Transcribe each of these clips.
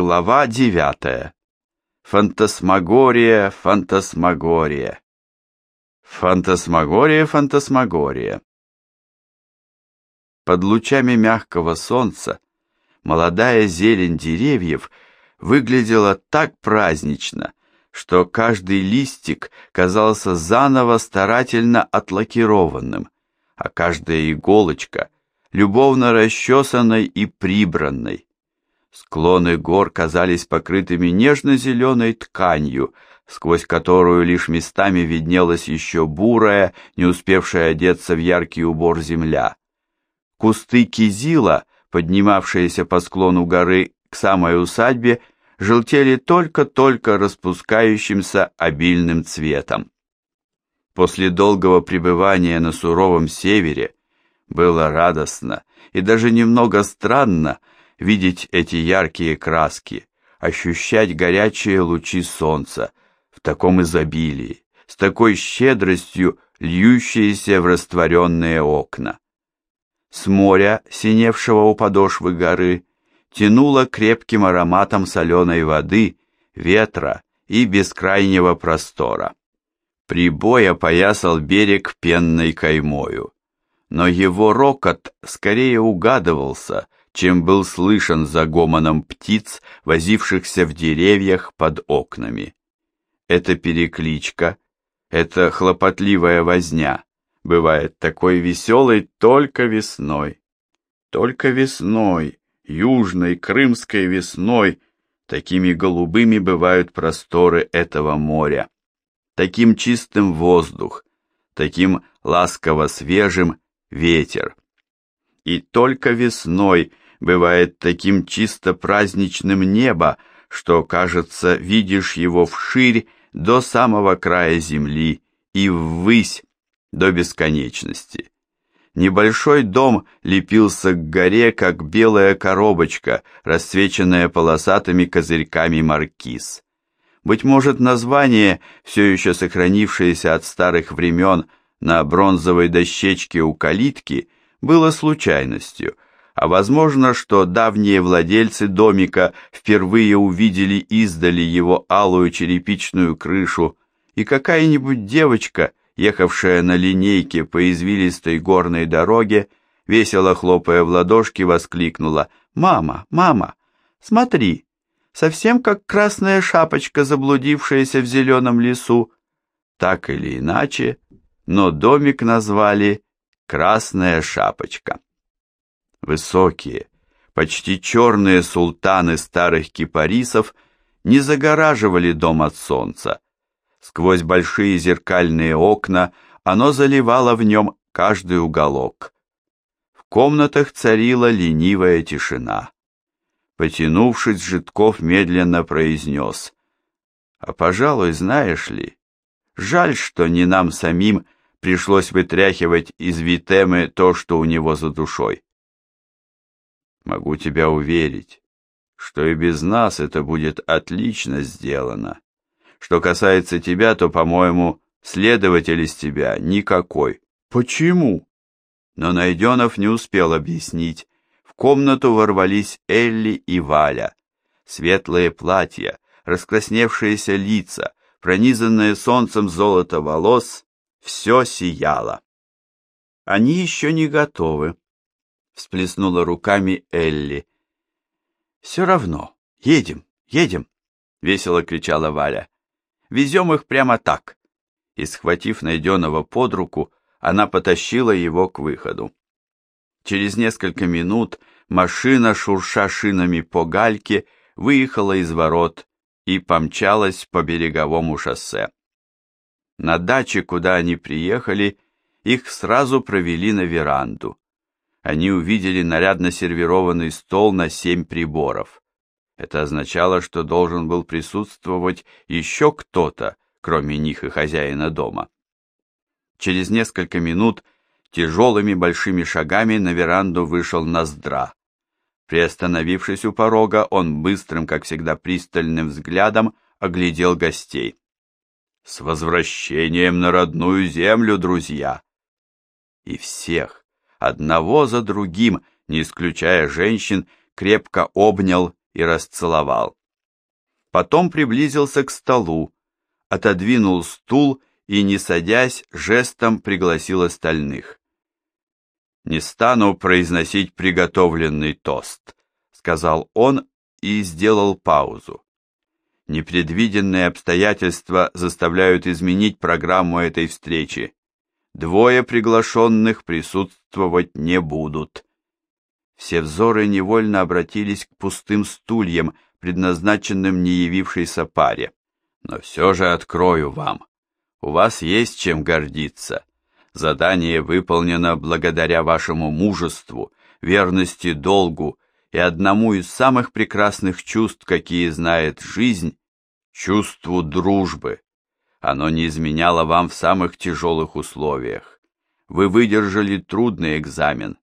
Глава девятая. Фантасмагория, фантасмагория. Фантасмагория, фантасмагория. Под лучами мягкого солнца молодая зелень деревьев выглядела так празднично, что каждый листик казался заново старательно отлакированным, а каждая иголочка любовно расчесанной и прибранной. Склоны гор казались покрытыми нежно-зеленой тканью, сквозь которую лишь местами виднелась еще бурая, не успевшая одеться в яркий убор земля. Кусты кизила, поднимавшиеся по склону горы к самой усадьбе, желтели только-только распускающимся обильным цветом. После долгого пребывания на суровом севере было радостно и даже немного странно, видеть эти яркие краски, ощущать горячие лучи солнца в таком изобилии, с такой щедростью льющиеся в растворенные окна. С моря, синевшего у подошвы горы, тянуло крепким ароматом соленой воды, ветра и бескрайнего простора. Прибой опоясал берег пенной каймою, но его рокот скорее угадывался, чем был слышен за гомоном птиц, возившихся в деревьях под окнами. Эта перекличка, эта хлопотливая возня бывает такой веселой только весной. Только весной, южной крымской весной, такими голубыми бывают просторы этого моря, таким чистым воздух, таким ласково свежим ветер. И только весной – бывает таким чисто праздничным небо, что, кажется, видишь его вширь до самого края земли и ввысь до бесконечности. Небольшой дом лепился к горе, как белая коробочка, расцвеченная полосатыми козырьками маркиз. Быть может, название, все еще сохранившееся от старых времен на бронзовой дощечке у калитки, было случайностью, а возможно, что давние владельцы домика впервые увидели издали его алую черепичную крышу, и какая-нибудь девочка, ехавшая на линейке по извилистой горной дороге, весело хлопая в ладошки, воскликнула «Мама, мама, смотри, совсем как красная шапочка, заблудившаяся в зеленом лесу». Так или иначе, но домик назвали «Красная шапочка». Высокие, почти черные султаны старых кипарисов не загораживали дом от солнца. Сквозь большие зеркальные окна оно заливало в нем каждый уголок. В комнатах царила ленивая тишина. Потянувшись, Житков медленно произнес. «А, пожалуй, знаешь ли, жаль, что не нам самим пришлось вытряхивать из Витемы то, что у него за душой. Могу тебя уверить, что и без нас это будет отлично сделано. Что касается тебя, то, по-моему, следователь из тебя никакой. Почему? Но Найденов не успел объяснить. В комнату ворвались Элли и Валя. Светлые платья, раскрасневшиеся лица, пронизанные солнцем золото волос, все сияло. Они еще не готовы, всплеснула руками Элли. «Все равно. Едем, едем!» — весело кричала Валя. «Везем их прямо так!» И, схватив найденного под руку, она потащила его к выходу. Через несколько минут машина, шурша шинами по гальке, выехала из ворот и помчалась по береговому шоссе. На даче, куда они приехали, их сразу провели на веранду они увидели нарядно сервированный стол на семь приборов. Это означало, что должен был присутствовать еще кто-то, кроме них и хозяина дома. Через несколько минут тяжелыми большими шагами на веранду вышел Ноздра. Приостановившись у порога, он быстрым, как всегда, пристальным взглядом оглядел гостей. «С возвращением на родную землю, друзья!» И всех, одного за другим, не исключая женщин, крепко обнял и расцеловал. Потом приблизился к столу, отодвинул стул и, не садясь, жестом пригласил остальных. «Не стану произносить приготовленный тост», — сказал он и сделал паузу. Непредвиденные обстоятельства заставляют изменить программу этой встречи. Двое приглашенных присутствовать не будут. Все взоры невольно обратились к пустым стульям, предназначенным не явившейся паре. Но все же открою вам. У вас есть чем гордиться. Задание выполнено благодаря вашему мужеству, верности долгу и одному из самых прекрасных чувств, какие знает жизнь, чувству дружбы. Оно не изменяло вам в самых тяжелых условиях. Вы выдержали трудный экзамен.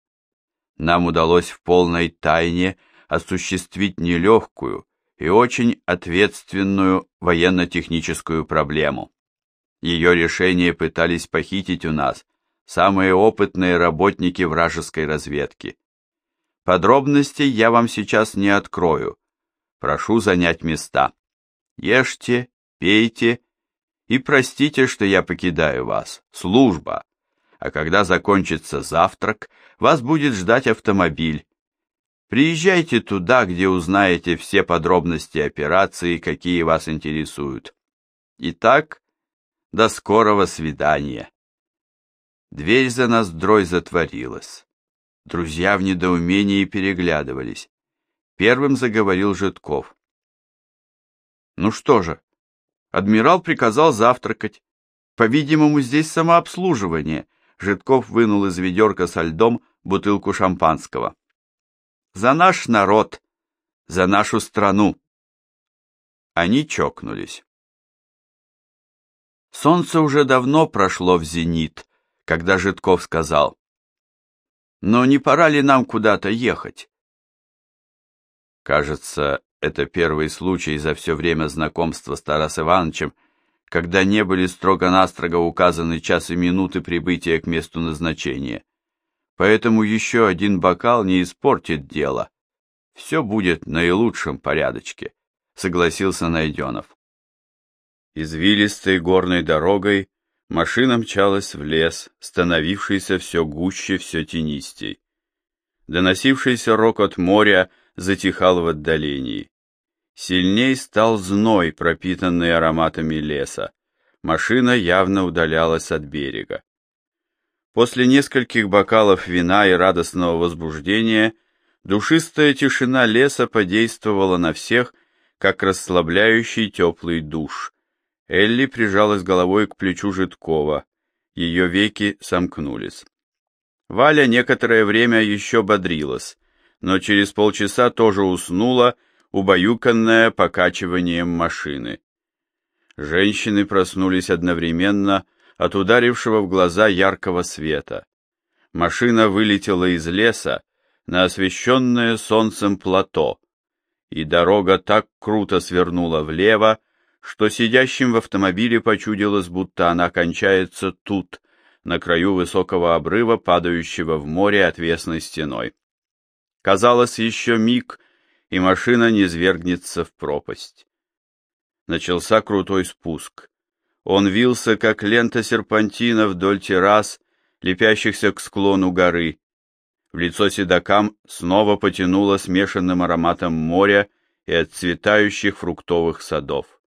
Нам удалось в полной тайне осуществить нелегкую и очень ответственную военно-техническую проблему. Ее решение пытались похитить у нас самые опытные работники вражеской разведки. Подробностей я вам сейчас не открою. Прошу занять места. Ешьте, пейте и простите, что я покидаю вас. Служба. А когда закончится завтрак, вас будет ждать автомобиль. Приезжайте туда, где узнаете все подробности операции, какие вас интересуют. Итак, до скорого свидания. Дверь за ноздрой затворилась. Друзья в недоумении переглядывались. Первым заговорил Житков. Ну что же, Адмирал приказал завтракать. По-видимому, здесь самообслуживание. Житков вынул из ведерка со льдом бутылку шампанского. За наш народ, за нашу страну. Они чокнулись. Солнце уже давно прошло в зенит, когда Житков сказал, «Но не пора ли нам куда-то ехать?» Кажется, это первый случай за все время знакомства с Тарас Ивановичем, когда не были строго-настрого указаны час и минуты прибытия к месту назначения. Поэтому еще один бокал не испортит дело. Все будет наилучшем порядочке, согласился Найденов. Извилистой горной дорогой машина мчалась в лес, становившийся все гуще, все тенистей. Доносившийся рокот моря затихал в отдалении. Сильней стал зной, пропитанный ароматами леса. Машина явно удалялась от берега. После нескольких бокалов вина и радостного возбуждения душистая тишина леса подействовала на всех, как расслабляющий теплый душ. Элли прижалась головой к плечу Житкова. Ее веки сомкнулись. Валя некоторое время еще бодрилась, но через полчаса тоже уснула, убаюканная покачиванием машины. Женщины проснулись одновременно от ударившего в глаза яркого света. Машина вылетела из леса на освещенное солнцем плато, и дорога так круто свернула влево, что сидящим в автомобиле почудилось, будто она кончается тут, на краю высокого обрыва, падающего в море отвесной стеной. Казалось, еще миг — и машина не свергнется в пропасть. Начался крутой спуск. Он вился, как лента серпантина вдоль террас, лепящихся к склону горы. В лицо седокам снова потянуло смешанным ароматом моря и отцветающих фруктовых садов.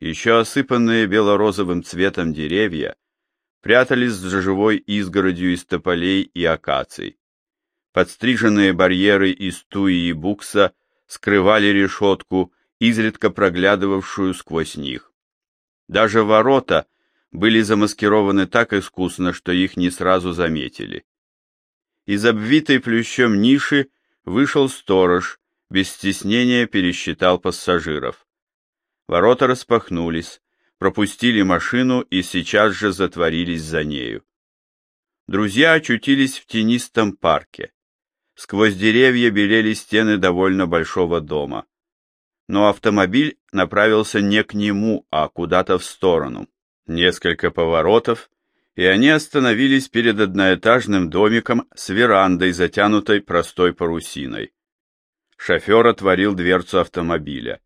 Еще осыпанные бело-розовым цветом деревья прятались за живой изгородью из тополей и акаций. Подстриженные барьеры из туи и букса скрывали решетку, изредка проглядывавшую сквозь них. Даже ворота были замаскированы так искусно, что их не сразу заметили. Из обвитой плющом ниши вышел сторож, без стеснения пересчитал пассажиров. Ворота распахнулись, пропустили машину и сейчас же затворились за нею. Друзья очутились в тенистом парке. Сквозь деревья белели стены довольно большого дома. Но автомобиль направился не к нему, а куда-то в сторону. Несколько поворотов, и они остановились перед одноэтажным домиком с верандой, затянутой простой парусиной. Шофер отворил дверцу автомобиля.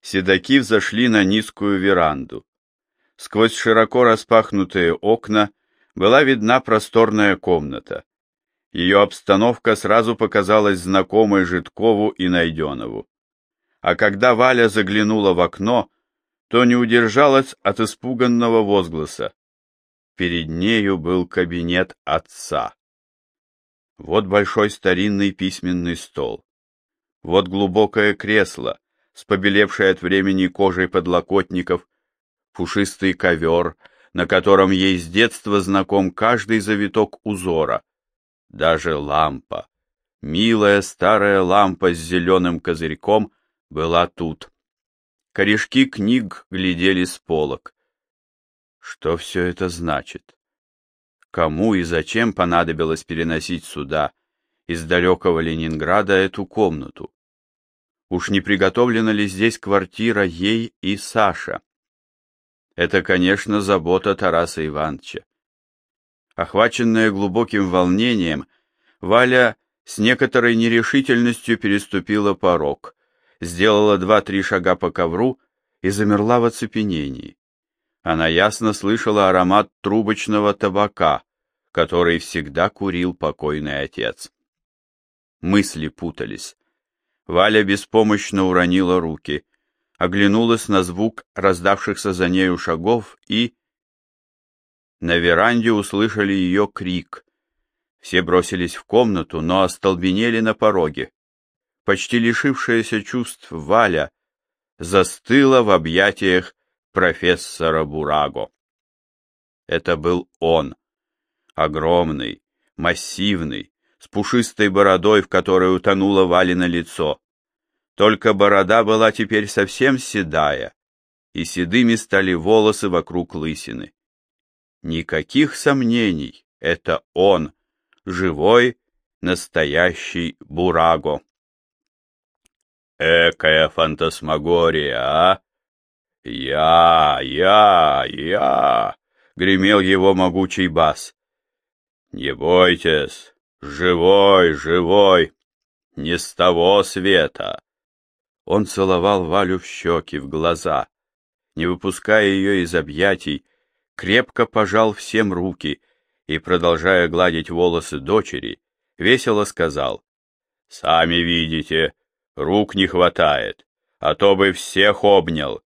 Седаки взошли на низкую веранду. Сквозь широко распахнутые окна была видна просторная комната. Ее обстановка сразу показалась знакомой Житкову и Найденову. А когда Валя заглянула в окно, то не удержалась от испуганного возгласа. Перед нею был кабинет отца. Вот большой старинный письменный стол. Вот глубокое кресло с побелевшей от времени кожей подлокотников, пушистый ковер, на котором ей с детства знаком каждый завиток узора, даже лампа. Милая старая лампа с зеленым козырьком была тут. Корешки книг глядели с полок. Что все это значит? Кому и зачем понадобилось переносить сюда, из далекого Ленинграда, эту комнату? Уж не приготовлена ли здесь квартира ей и Саша? Это, конечно, забота Тараса Ивановича. Охваченная глубоким волнением, Валя с некоторой нерешительностью переступила порог, сделала два-три шага по ковру и замерла в оцепенении. Она ясно слышала аромат трубочного табака, который всегда курил покойный отец. Мысли путались. Валя беспомощно уронила руки, оглянулась на звук раздавшихся за нею шагов и... На веранде услышали ее крик. Все бросились в комнату, но остолбенели на пороге. Почти лишившаяся чувств Валя застыла в объятиях профессора Бураго. Это был он, огромный, массивный, с пушистой бородой, в которой утонуло Валино лицо. Только борода была теперь совсем седая, и седыми стали волосы вокруг лысины. Никаких сомнений, это он, живой, настоящий Бураго. Экая фантасмагория, а? Я, я, я, гремел его могучий бас. Не бойтесь, живой, живой, не с того света. Он целовал Валю в щеки, в глаза, не выпуская ее из объятий, крепко пожал всем руки и, продолжая гладить волосы дочери, весело сказал, «Сами видите, рук не хватает, а то бы всех обнял.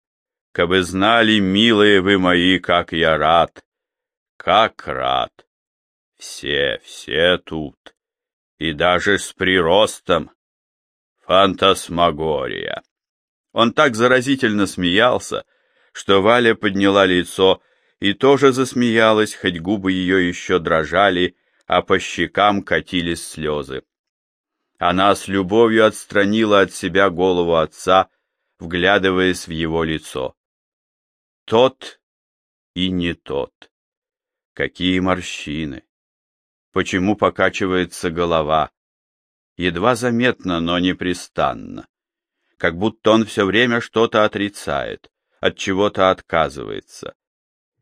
Кабы знали, милые вы мои, как я рад, как рад. Все, все тут, и даже с приростом. Фантасмагория». Он так заразительно смеялся, что Валя подняла лицо и тоже засмеялась, хоть губы ее еще дрожали, а по щекам катились слезы. Она с любовью отстранила от себя голову отца, вглядываясь в его лицо. Тот и не тот. Какие морщины! Почему покачивается голова? Едва заметно, но непрестанно. Как будто он все время что-то отрицает, от чего-то отказывается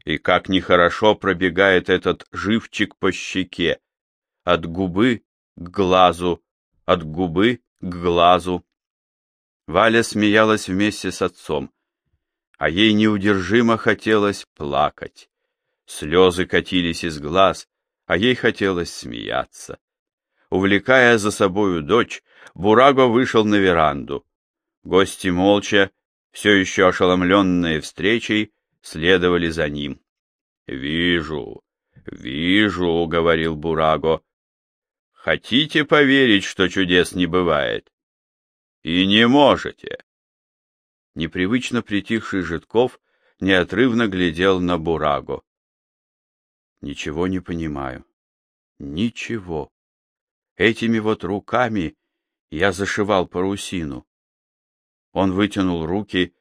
и как нехорошо пробегает этот живчик по щеке, от губы к глазу, от губы к глазу. Валя смеялась вместе с отцом, а ей неудержимо хотелось плакать. Слезы катились из глаз, а ей хотелось смеяться. Увлекая за собою дочь, Бураго вышел на веранду. Гости молча, все еще ошеломленные встречей, следовали за ним. «Вижу, вижу», — говорил Бураго. «Хотите поверить, что чудес не бывает? И не можете». Непривычно притихший Житков неотрывно глядел на Бураго. «Ничего не понимаю. Ничего. Этими вот руками я зашивал парусину». Он вытянул руки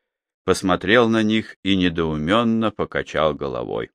посмотрел на них и недоуменно покачал головой.